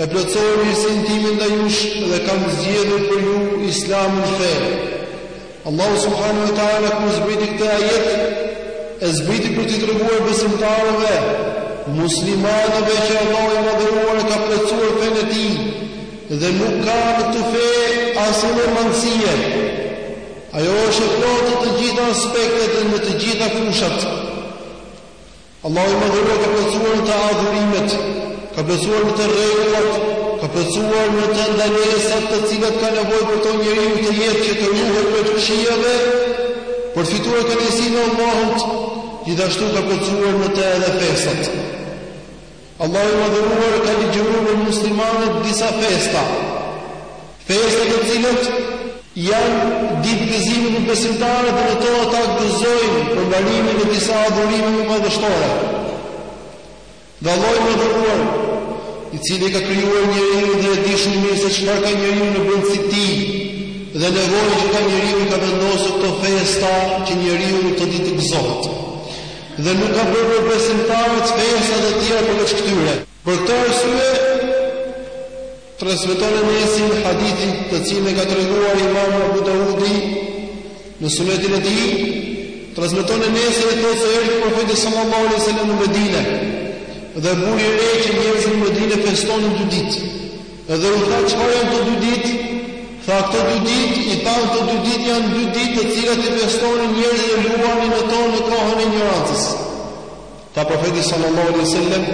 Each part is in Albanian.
E plotësoj mirësinë time ndaj jush dhe kam zgjedhur për ju Islamin fe. Allahu subhanahu wa taala kur zbriti këtë ajet, e zbriti për t'i treguar besimtarëve, muslimanëve që Allahu i madhëruar ka plotësuar fenë e tij dhe nuk ka në të fe asnjë mangësi. Ajo është e plotë në të gjitha aspektet dhe në të gjitha fushat. Allahu i Madhëruar ka plotësuar në të adhurimet, ka plotësuar në të rregullat, ka plotësuar në të ndalesat të cilat ka nevojë për to njeriu në jetë që të ruhet prej këqijave, për të fituar kënaqësinë e Allahut, gjithashtu ka plotësuar në të edhe festat. Allahu i Madhëruar ka ligjëruar për muslimanët disa festa, festa të cilat janë ditë gëzimi për besimtarët dhe në to ata gëzojnë për mbarimin e disa adhurimeve madhështore. Dhe Allahu i Madhëruar, i cili ka krijuar njeriun dhe e di shumë mirë se çfarë ka njeriu në brendësi të tij, dhe nevojën që ka njeriu i ka vendosur këto festa që njeriu në to ditë të gëzohet. dhe nuk ka bërë për besimtarët festa të tjera përveç këtyre. Për këtë arsye transmeton Enesi në hadithin të cilin e ka treguar Imam Abu Daudi në Sunenin e tij, transmeton Enesi dhe thotë se erdhi profeti sallallahu alaihi wasallam në Medinë dhe vuri re që njerëzit në Medinë festonin dy ditë. Dhe u tha, Çfarë janë këto dy ditë? Tha, Këto dy ditë, i thanë, këto dy ditë janë dy ditë të cilat i festonin njerëzit dhe luanin në to në kohën e injorancës. Tha Profeti sallallahu alaihi wasallam,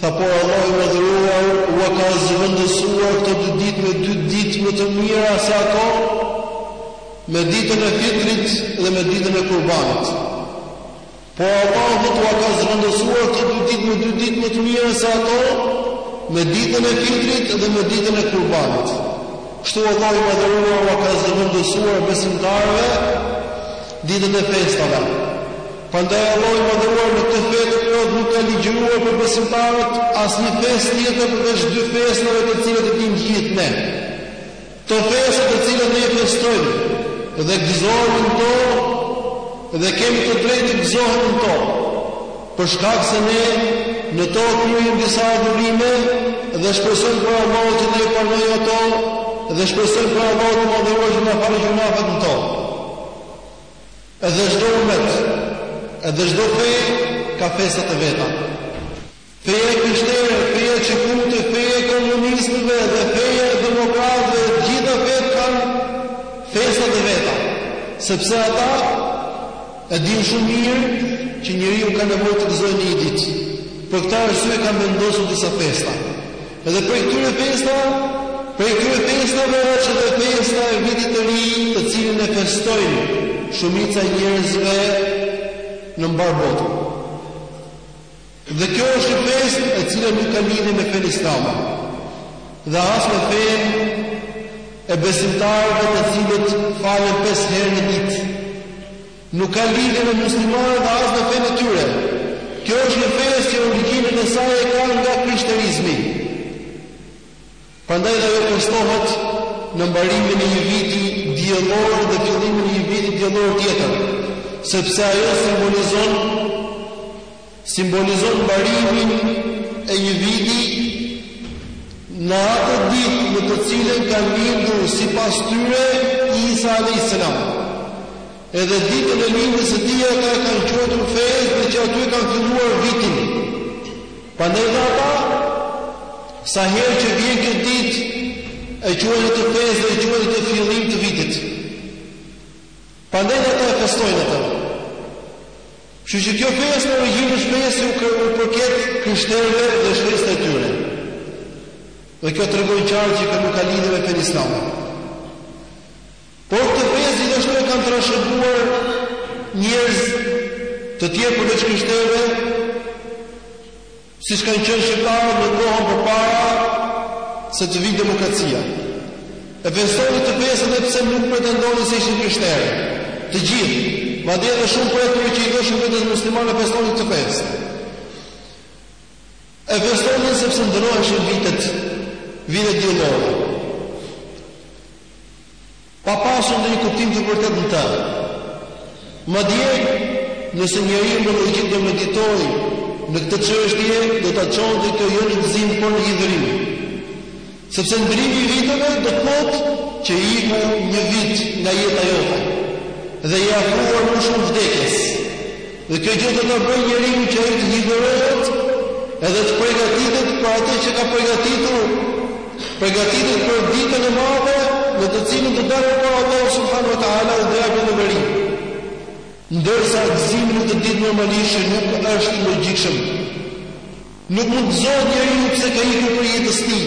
tha por Allahu i madhëruar ua ka zëvendësuar këto dy ditë me dy ditë më të mira se ato, me ditën e Fitrit dhe me ditën e Kurbanit. Por Allahu ua ka zëvendësuar këto dy ditë me dy ditë më të mira se ato, me ditën e Fitrit dhe me ditën e Kurbanit. Kështu Allahu i Madhëruar ua ka zëvendësuar besimtarëve ditët e festave. Prandaj Allahu i Madhëruar në këtë fe të plotë nuk ka ligjëruar për besimtarët asnjë festë tjetër përveç dy festave të cilat i dimë të gjithë ne. Këto festa të cilat ne i festojmë dhe gëzohemi në to dhe kemi të drejtë të gëzohemi në to, për shkak se ne në to kryejmë disa adhurime dhe shpresojmë prej Allahut që na i pranojë ato dhe shpresojmë prej Allahut të madhëruar që na falë gjynahet në to. Edhe çdo umet, edhe çdo fe, ka festat e veta. Feja e krishterëve, feja e çifutëve, feja e komunistëve dhe feja e demokratëve e të gjitha fetë kanë festat e veta, sepse ata e dinë shumë mirë që njeriu ka nevojë të gëzojë në një ditë. Për këtë arsye kanë vendosur disa festa. Edhe prej këtyre festa, prej këtyre festave është edhe festa e vitit të ri, të cilën e festojnë shumica e njerëzve në mbarë botën. Dhe kjo është një festë e cila nuk ka lidhje me fenë islame dhe as me fenë e besimtarëve të cilët falen pesë herë në ditë. Nuk ka lidhje me muslimanët dhe as me fenë e tyre. Kjo është një festë që origjinën e saj e ka nga krishterizmi. Prandaj dhe ajo festohet në mbarimin e një viti diellor dhe fillimin e një viti diellor tjetër, sepse ajo simbolizon simbolizon mbarimin e një viti në atë ditë në të cilën ka lindur sipas tyre Isa alayhis salam. Edhe ditën e lindjes së tij ata e kanë quajtur fest dhe që aty e kanë filluar vitin. Prandaj dhe ata sa herë që vjen kjo ditë e quajnë atë fest dhe e quajnë atë fillim të vitit. Prandaj dhe ata e festojnë atë. Kështu që kjo festë në origjinë është festë që u përket krishterëve dhe është festë e tyre. Dhe kjo tregon qartë që nuk ka lidhje me fenë islame. Por këtë festë gjithashtu e kanë trashëguar njerëz të tjerë përveç krishterëve, siç kanë qenë shqiptarët në kohën përpara se të vijë demokracia. E festonin këtë festë edhe pse nuk pretendonin se ishin krishterë. Të gjithë, madje edhe shumë prej tyre që i thoshin vetes muslimanë festonin këtë festë. E festonin sepse ndërroheshin vitet, vitet diellore. pa pasur ndonjë kuptim të vërtetë në të. Madje, nëse njeriu me logjikë do meditojë në këtë çështje, do ta çonte kjo jo në gëzim, por në hidhërim. Sepse ndrimi i viteve do të thotë që iku një vit nga jeta jote dhe je afruar më shumë vdekjes. Dhe kjo gjë do ta bëjë njeriun që ai të hidhërohet edhe të pregatitet për atë që ka pregatitur, pregatitet për ditën e madhe në të cilën do dalë para Allahut subhanahu wa ta'ala dhe do japë llogari. Ndërsa gëzimi në të ditë normalisht nuk është i logjikshëm. Nuk mund të gëzohet njeriu pse ka ikur prej jetës së tij.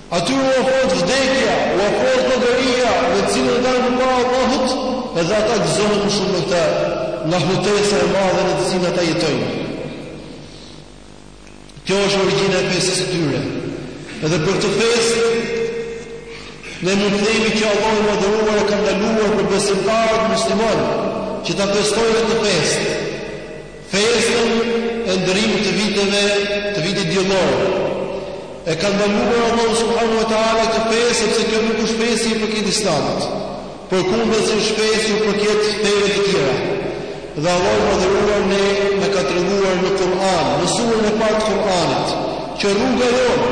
Atyre u afrohet vdekja, u afrohet llogaria, me të cilën ata dalin përpara Allahut, edhe ata gëzohen më shumë me këtë, nga hutesa e madhe në të cilën ata jetojnë. Kjo është origjina e festës së tyre. Edhe për këtë festë ne mund të themi që Allahu i Madhëruar e ka ndaluar për besimtarët muslimanë që ta festojnë këtë festë. Festën e ndërrimit të viteve të vitit diellor e ka ndaluar Allahu subhanahu wa taala këtë festë sepse kjo nuk është festë që i përket Islamit. Përkundër se është festë që i përket feve të tjera. Dhe Allahu i madhëruar ne na ka treguar në Kur'an, në suren e parë të Kur'anit, që rruga jonë,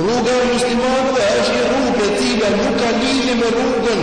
rruga e muslimanëve është një rrugë e cila nuk ka lidhje me rrugën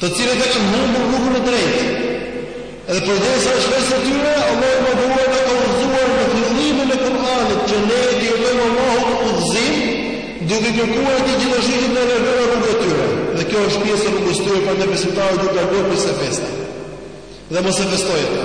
të cilët e kanë humbur rrugën e drejtë, dhe përderisa është festë e tyre, Allahu i Madhëruar na ka udhëzuar në fillimin e Kur'anit që ne t'i kërkojmë Allahut udhëzim, duke kërkuar Atij gjithashtu që të na largojë nga rruga e tyre, dhe kjo është pjesë e rrugës së tyre, prandaj besimtarët duhet të largohen prej kësaj feste dhe mos ta festojnë atë.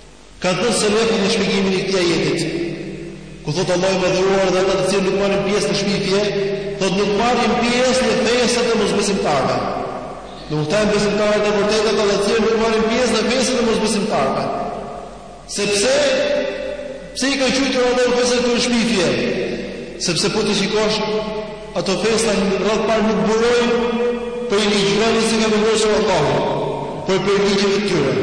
Kanë thënë selefët në shpjegimin e këtij ajetit, ku thotë Allahu i Madhëruar dhe ata të cilët nuk marrin pjesë në shpifje, thotë nuk marrin pjesë në festat e mosbesimtarëve. Domethënë besimtarët e vërtetë ata të cilët nuk marrin pjesë në festat e mosbesimtarëve. Sepse pse i ka quajtur Allahu festat shpifje? Sepse po t'i shikosh ato festa në radhë të parë nuk burojnë prej ligjeve që ka vendosur Allahu, por prej ligjeve të tyre.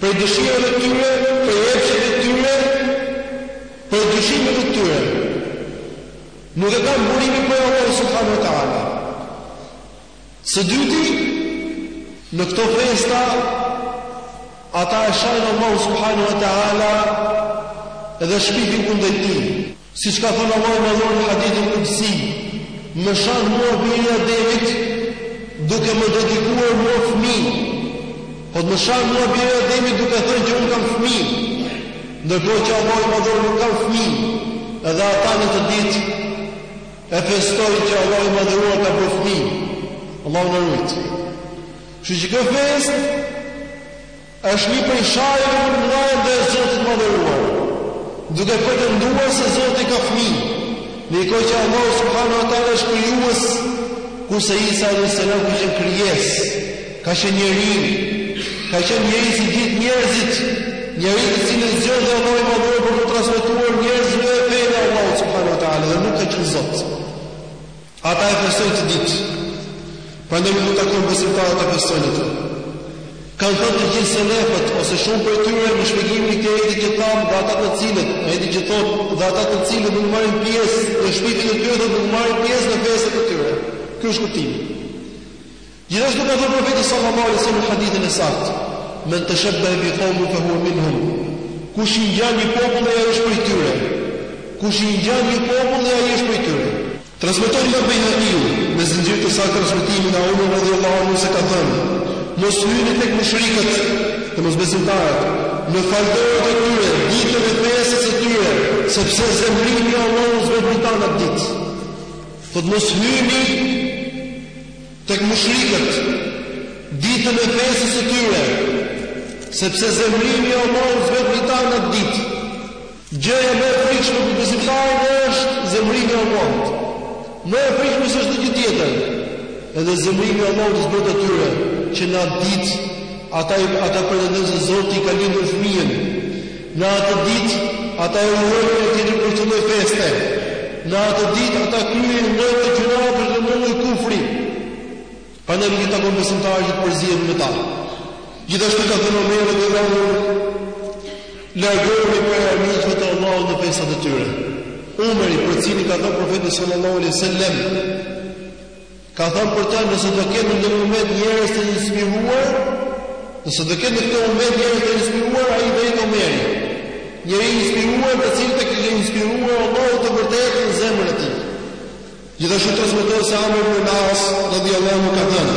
Prej dëshirave të tyre, prej epsheve të tyre, prej dyshimeve të tyre. Nuk e kanë burimin prej Allahut subhanu e teala. Së dyti, në këto festa, ata e shajnë Allahun subhanu e teala dhe shpifin kundër tij. Siç ka thënë Allahu i Madhëruar në hadithin Kudsi, Më shan mua biri Ademit, duke më dedikuar mua fëmijë. Pra më shan mua biri Ademit duke thënë që unë kam fëmijë. Ndërkohë që Allahu i Madhëruar nuk ka fëmijë, edhe ata në këtë ditë e festojnë që Allah i madhëruar ka bërë fëmijë. Allahu na ruajtë. Kështu që kjo festë, Është një prej sharjeve më të mëdha ndaj Zotit të Madhëruar, duke pretenduar se Zoti ka fëmijë, ndërkohë që Allahu subhanahu wa taala është krijues, kurse Isa alayhis salam ka qenë krijesë, ka qenë njeri, ka qenë njeri si gjithë njerëzit, njeri të cilin zgjodhi Allahu i Madhëruar për t'u transmetuar njerëzve fenë e Allahut subhanahu wa taala dhe nuk ka qenë Zot. Ata e festojnë këtë ditë. Prandaj nuk u takon besimtarëve ta festojnë atë. Kanë thënë të gjithë selefët ose shumë prej tyre në shpjegimin e këtij ajeti që thamë dhe ata të cilët, ajeti që thotë dhe ata të cilët nuk marrin pjesë në shpifjen e tyre, do të thotë nuk marrin pjesë në festat e tyre. Ky është kuptimi. Gjithashtu ka thënë Profeti sallallahu alejhi wasallam në hadithin e saktë, Men tashabbaha bi qawmin fa huwa minhum. Kush i ngjan një populli ai është prej tyre. Kush i ngjan një populli ai është prej tyre. Transmeton Imam Bejhakiu me zinxhir të saktë transmetimi nga Omeri radhiyallahu anhu se ka thënë, Mos hyni tek mushrikët, te mosbesimtarët, në faltorët e tyre, ditën e festës së tyre, sepse zemërimi i Allahut zbret mbi ta atë ditë. Thotë mos hyni Tek mushrikët, ditën e festës së tyre, sepse zemërimi i Allahut zbret mbi ta në atë ditë. Gjëja më e frikshme për besimtarin është zemërimi i Allahut. Më e frikshme se çdo gjë tjetër. Edhe zemërimi i Allahut zbret te atyre që në atë ditë ata ata pretendojnë se Zoti i ka lindur fëmijën. Në atë ditë, ata e urojnë njëri-tjetrin për këtë lloj feste. Në atë ditë, ata kryejnë lloje të gjynaheve dhe lloj kufri. Prandaj nuk i takon besimtarit të përzihet me ta. Gjithashtu ka thënë Omeri radiallahu anhu, Largohuni prej armiqve të Allahut në festat e tyre. Omeri, për të cilin ka thënë Profeti sallallahu alaihi wasallam, Ka thënë për të, nëse do ketë në ndonjë umet njerëz të inspiruar, nëse do ketë në këtë umet njerëz të inspiruar, ai do jetë Omeri. Njeri i inspiruar, të cilit ia ka inspiruar Allahu të vërtetën në zemrën e tij. Gjithashtu transmetohet se Amr ibn al-As radhiyallahu anhu ka thënë: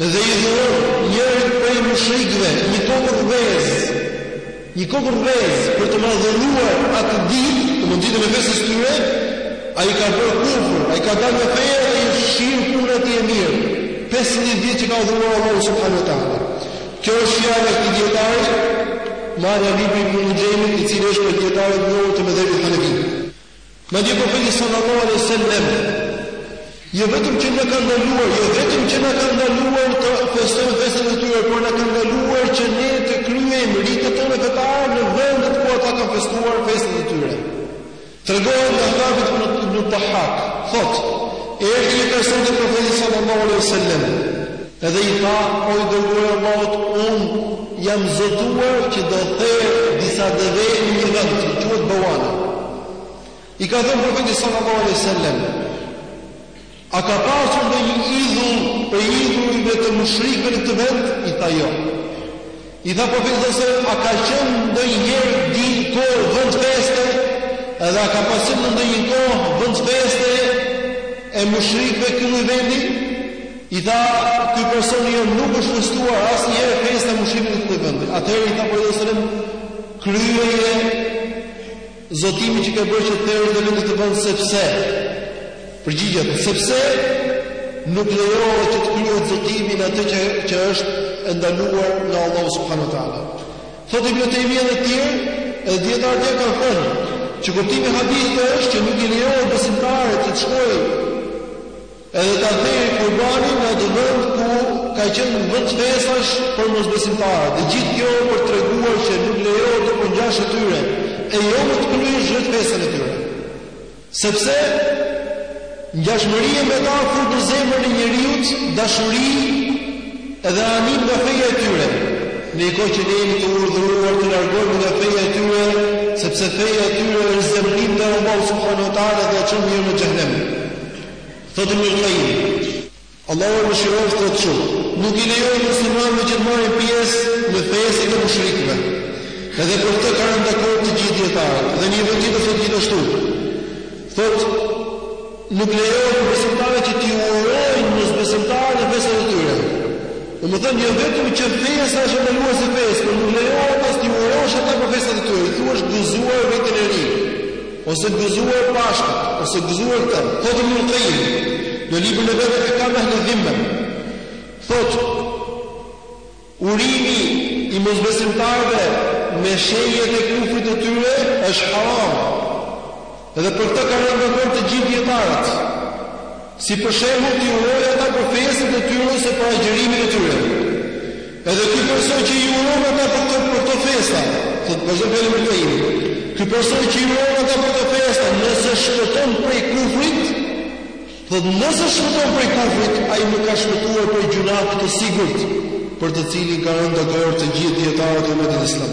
Dhe i dhuron njërit prej mushrikëve një kokërr vezë, një kokërr vezë për të madhëruar atë ditë, do të thotë ditën e festës së tyre, ai ka bërë kufër, ai ka dalë nga feja dhe i është fshirë puna e tij e mirë, pesëdhjetë vjet që ka adhuruar Allahun subhanuhu teala. Kjo është fjala e këtij dietari, marrë nga libri i Ibn Nuxhejmit, i cili është prej dietarëve të njohur të medhhebit hanefi. Madje profeti sallallahu alaihi wasallam jo vetëm që na ka ndaluar, jo vetëm që na ka ndaluar të festojmë festën e tyre, por na ka ndaluar që ne të kryejmë ritet tona fetare në vendet ku ata kanë festuar festën e tyre. Tregohet nga Thabit ibn Dahhak, thotë: "Erdhi një person te profeti sallallahu alaihi wasallam, Edhe i tha, O i Dërguari i Allahut, unë jam zotuar që do therë disa deve në një vend që quhet Bawana. I ka thënë Profeti sallallahu alejhi dhe sellem, A ka pasur ndonjë idhull prej idhujve të mushrikëve në këtë vend? I tha, Jo. I tha profeti a.s. a ka qenë ndonjëherë di kohë vënd feste edhe a ka pasë në ndonjë kohë vënd feste e mushrikëve ky lloj vendi? I tha ky personi jo nuk është festuar asnjëherë festa e mushrikëve në këtë lloj vendi. Atëherë i tha profeti a.s. kryeje Zotimi që ke bërë që të therësh deve në atë vend sepse përgjigjet sepse nuk lejohet që të kryhet zotimi në atë që është e ndaluar nga Allahu subhanahu wa taala. Thotë Ibn Taymija e të tjerë, edhe dijetarë të tjerë kanë thënë që kuptimi i hadithit është që nuk i lejohet besimtarit që të shkojë Edhe ta therë kurbanin në atë vend ku ka qenë vend festash për mosbesimtarët. E gjithë kjo për të treguar që nuk lejohet të përngjash me ta, e jo më të kryesh edhe festën e tyre. Sepse ngjashmëria me ta fut në zemrën e njeriut dashuri edhe anim nga feja e tyre. Në një kohë që ne jemi të urdhëruar të largohemi nga feja e tyre, sepse feja e tyre është zemërim ndaj Allahut subhanuhu teala dhe e çon njeriun në xhehenem. Thotë Ibnul Qayyim, Allahu e mëshiroftë, thotë kështu, Nuk i lejohet muslimanëve që të marrin pjesë në festet e mushrikëve. Edhe për këtë ka rënë dakord të gjithë dijetarët. Dhe një vend tjetër thotë gjithashtu, thotë, Nuk lejohet për besimtarët që t'i urojnë mosbesimtarët në festat e tyre. Domethënë jo vetëm që festa është e ndaluar si festë, por nuk lejohet as t'i urosh ata për festat e tyre. T'u thuash gëzuar vitin e ri. Ose gëzuar Pashkët, ose gëzuar këtë. Thotë Ibn Qayyim, në librin e vet Ahkam ehli dhimme. Thotë urimi i mosbesimtarëve me shenjat e kufrit të tyre është haram. Dhe për këtë ka rënë dakord të gjithë dijetarët. Si për shembull t'i urojë ata për festat e tyre ose për agjërimin e tyre. Edhe ky person që i uron ata për këto festa, thotë vazhdon fjalën Ibnul Qayyimi. Ky person që i uron ata për këto festa, nëse shpëton prej kufrit, thotë nëse shpëton prej kufrit, ai nuk ka shpëtuar prej gjynahut të sigurt, për të cilin ka rënë dakord të gjithë dijetarët e umetit islam.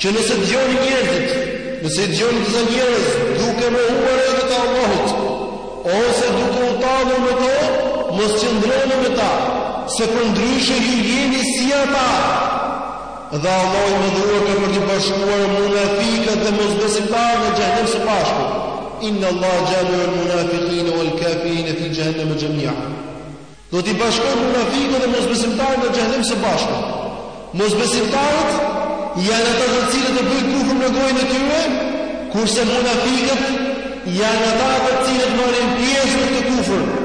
Që nëse dëgjoni njerëzit, nëse i dëgjoni disa njerëz duke mohuar ajetet e Allahut ose duke u tallur me to, mos qëndroni me ta, se përndryshe ju jeni si ata. Dhe Allahu i Madhëruar ka për të bashkuar munafiqët dhe mosbesimtarët në xhehenem së bashku. Inna Allaha jami'ul munafiqina wal kafirina fi jahannama jami'a. Do t'i bashkojë munafikët dhe mosbesimtarët në xhehenem së bashku. Mosbesimtarët janë ata të cilët e bëjnë kufrin me gojën e tyre, kurse munafikët janë ata të cilët marrin pjesë në këtë kufër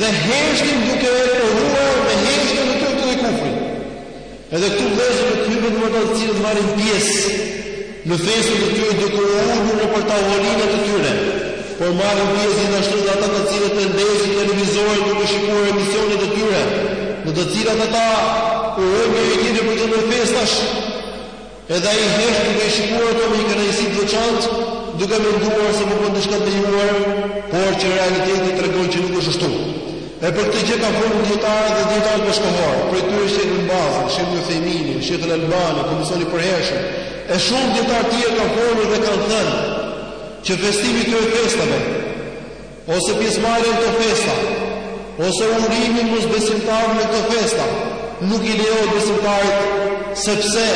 dhe heshtin duke e pohuar me heshtjen e tyre atë kufrin. Edhe këtu vëllezërit hyjnë ata të cilët marrin pjesë në festat e tyre duke u ulur nëpër tavolinat e tyre, por marrin pjesë gjithashtu edhe ata të cilët e ndezin televizorin duke shikuar emisionet e tyre, në të cilat ata urojnë njëri-tjetrin për këto festa. Edhe ai hesht duke i shikuar ato me një kënaqësi të veçantë, duke menduar se po bën diçka të lejuar, por që realiteti tregon që nuk është ashtu. E për këtë gjë ka folur dijetarët dhe dijetarët bashkëkohorë, prej tyre Shejh Ibn Bazi, Shejh Ibn Uthejmini, Shejh Al-Albani, Komisioni i Përhershëm, e shumë dijetarë të tjerë kanë folur dhe kanë thënë që festimi i këtyre festave, Ose pjesëmarrja në këto festa, ose urimi i mosbesimtarëve në këto festa, nuk i lejohet besimtarit sepse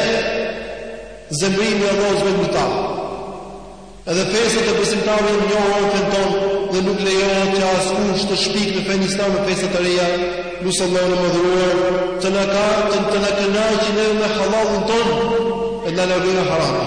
zemërimi i Allahut zbret mbi ta. Edhe festat e besimtarëve janë të njohura në fenë tonë dhe nuk lejohet që askush të shpikë në fenë islame festa të reja. Lus Allahun e madhëruar të na kënaqi neve me hallallin tonë e na largoftë nga harami.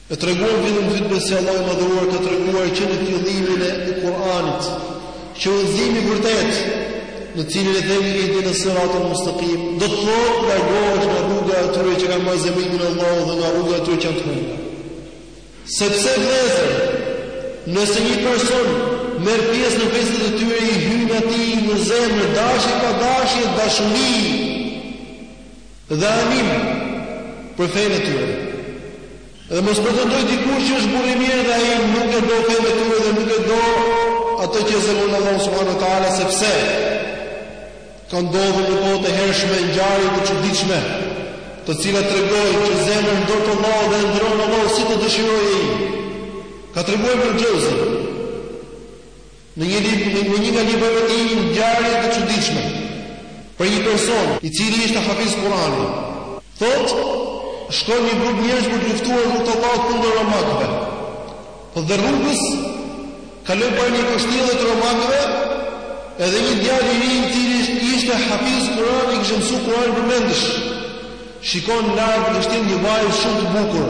E treguam në fillim të hytbes se Allahu i Madhëruar ka treguar që në fillimin e Kur'anit, që udhëzimi i vërtetë, në të cilin ne themi ihdina siratul mustaqim, do të thotë të largohesh nga rruga e atyre që kanë marrë zemërimin e Allahut dhe nga rruga e atyre që janë të humbur. Sepse vëllezër, nëse një person merr pjesë në festat e tyre i hyn atij në zemër dashje pa dashje dashuri Dhe anim për fenë e tyre. Dhe mos pretendojë dikush që është burrë i mirë dhe ai nuk e do fenë e tyre dhe nuk e do atë që e zemëron Allahun subhanahu wa taala sepse ka ndodhur në kohë të hershme ngjarje të çuditshme, të cilat tregojnë që zemrën e ndërron Allahu dhe e ndërron Allahu si të dëshirojë ai. Ka treguar Ibn Xheuzi. Në një libër, në një nga librat e tij, një ngjarje të çuditshme për një person, i cili ishte hafiz Kur'ani, thotë, Shkon një grup njerëz për të luftuar në rrugë të Allahut kundër romakëve. Po dhe rrugës kalojnë para një kështjelle të romakëve, edhe një djalë i ri i cili ishte hafiz Kur'ani, kishte mësuar Kur'anin përmendësh. Shikon lart në kështjellë një vajzë shumë të bukur.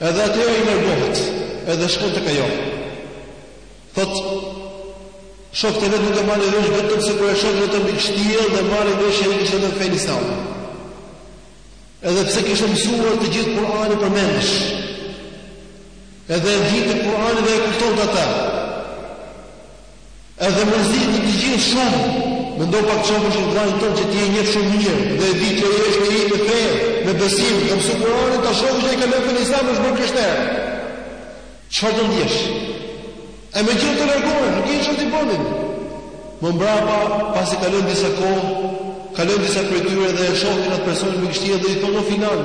Edhe atëherë ai largohet, edhe shkon tek ajo. Thotë, shokët e vet nuk e marrin vesh vetëm se kur e shohin veç mbi kështjellë dhe marrin vesh se ai kishte lënë fenë islame. Edhe pse kishte mësuar të gjithë Kur'anin përmendësh. Edhe e dinte Kur'anin dhe e kuptonte atë. Edhe mërziti të gjithë shumë, mendo pak sikur me qenë vllai tënd që ti e njeh shumë mirë dhe e di që është njeri me fe, me besim, ka mësuar Kur'anin, ta shohësh që ai ka lënë fenë islame, është bërë krishter. Çfarë do ndjesh? E megjithatë largohen, nuk kishin ç't'i bënin. Më mbrapa, pasi kalon disa kohë, kalojnë disa prej tyre dhe e shohin atë personin në kështjellë dhe i thonë o filan,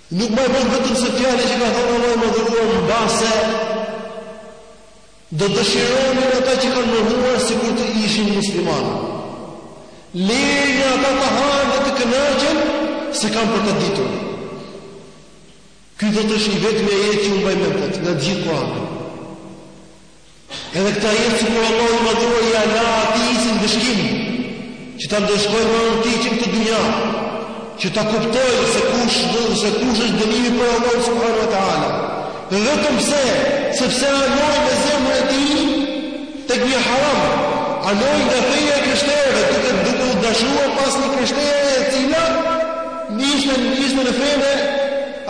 Nuk mbaj mend vetëm se fjalët që ka thënë Allahu i Madhëruar mbase do dëshironin ata që kanë mohuar sikur të ishin muslimanë. Lejeni ata të hanë dhe të kënaqen se kanë për ta ditur. Ky, thotë, është i vetmi ajet që unë mbaj mend nga i gjithë Kur'ani. Edhe këtë ajet sikur Allahu i Madhëruar ia la atij si ndëshkim, që ta ndëshkojë me të që në këtë dunja, që ta kuptojë se kush, se kush është dënimi prej Allahut subhanahu wa ta'ala. Dhe vetëm pse, sepse anoi me zemrën e tij te një haram, anoi nga feja e krishterëve, duke, duke u dashua pas një krishtere e cila ishte, ishte në fenë e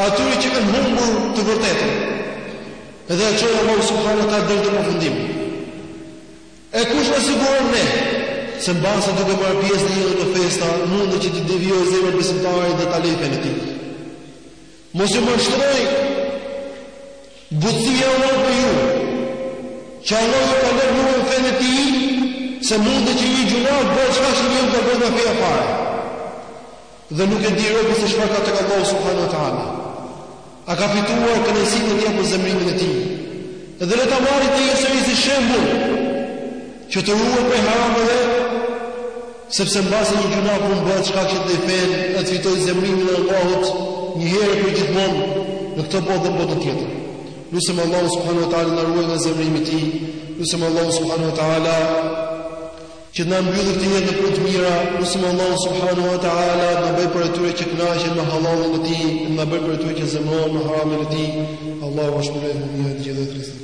atyre që kanë humbur të vërtetën. Edhe e çoi Allahu subhanahu wa taala deri te përfundimi. E kush na siguron ne se mbase duke marrë pjesë në një nga këto festa, mundet që të devijojë zemra e besimtarit dhe ta lërë fenë e tij. Mos ju mashtrojë butësia e Allahut me ju. Që Allahu ju ka lënë në fenë e tij, se mundet që një gjunah bëhet shkak që njeriu të dalë nga feja fare. Dhe nuk e di robi se çfarë ka tek Allahu subhanahu wa taala. A ka fituar kënaqësinë e tij apo zemërimin e tij? Dhe le ta marrë këtë besimtari si shembull që të ruhet prej harameve, sepse mbase një gjunah mund bëhet shkak që të lërë fenë e të fitojë zemërimin e Allahut një herë për gjithmonë në këtë botë dhe botën tjetër. Lusim Allahun subhanahu wa taala të na ruajë nga zemërimi i tij. Lusim Allahun subhanahu wa taala Që të na mbyllë këtë jetë në punë të mira, lusim Allahun subhanahu wa taala të na bëjë prej atyre që kënaqen me hallallin e tij, të na bëjë prej atyre që zemërohen me haramin e tij. Allahu ju shpërbleftë me gjithë të